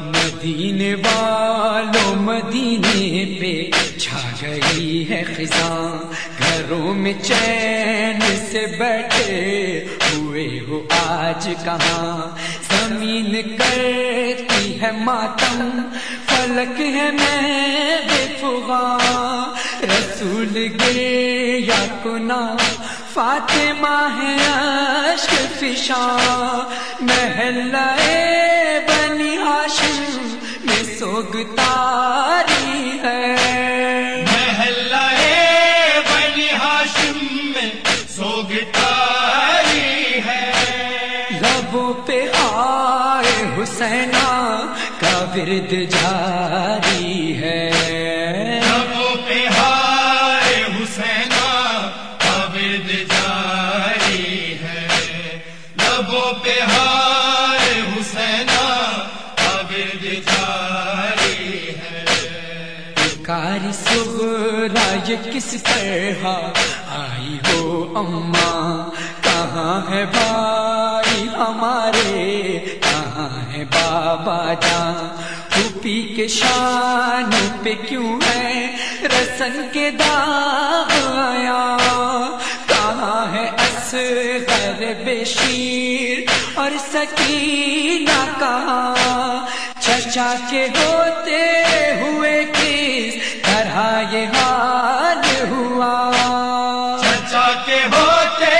مدینے والوں مدینے پہ چھا گئی ہے خزاں۔ گھروں میں چین سے بیٹھے ہوئے ہو آج کہاں۔ زمین کرتی ہے ماتم، فلک ہے میں بے رسول گے یا کنا، فاطمہ ہے فشاں محلہ بنی ہاشم میں سوگ تاری ہے بنی ہاشم میں ہے۔ لبوں پہ آئے کا ورد جاری ہے۔ کاری سغرا یہ کس طرح آئی ہو اماں کہاں ہے بھائی ہمارے؟ کہاں ہے بابا جان؟ پھوپھی کے شان پہ کیوں ہے رسن کے داغ بشیر اور سکینہ کہاں چچا کے ہوتے ہوئے یہ حال ہوا؟ چچا کے ہوتے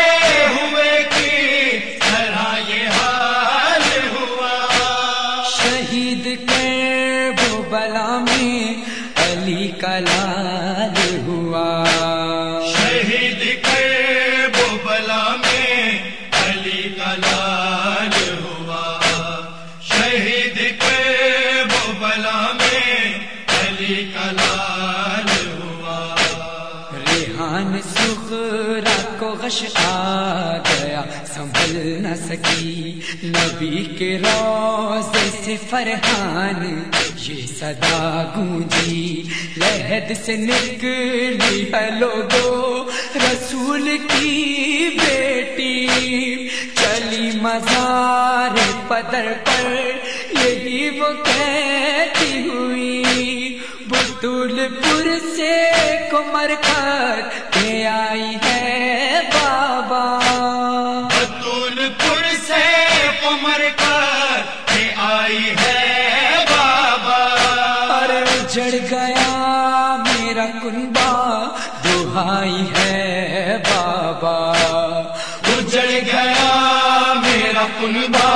ہوئے کی طرح یہ حال ہوا؟ شہید کے وہ بلا میں علی کلال ہوا۔ علی کلال کو غش آ گیا۔ سنبھل نہ سکی نبی کے روز سے فرحان۔ یہ صدا گونجی، لہد سے نکلی۔ ہے لوگو رسول کی بیٹی۔ چلی مزار پدر پر، یہی وہ کہتی ہوئی۔ بطول پور سے کمر کر آئی ہے بابا۔ بطول پور سے کمر کر آئی ہے بابا۔ ارے جڑ گیا میرا کنبا دہائی ہے بابا۔ اجڑ گیا میرا کنبا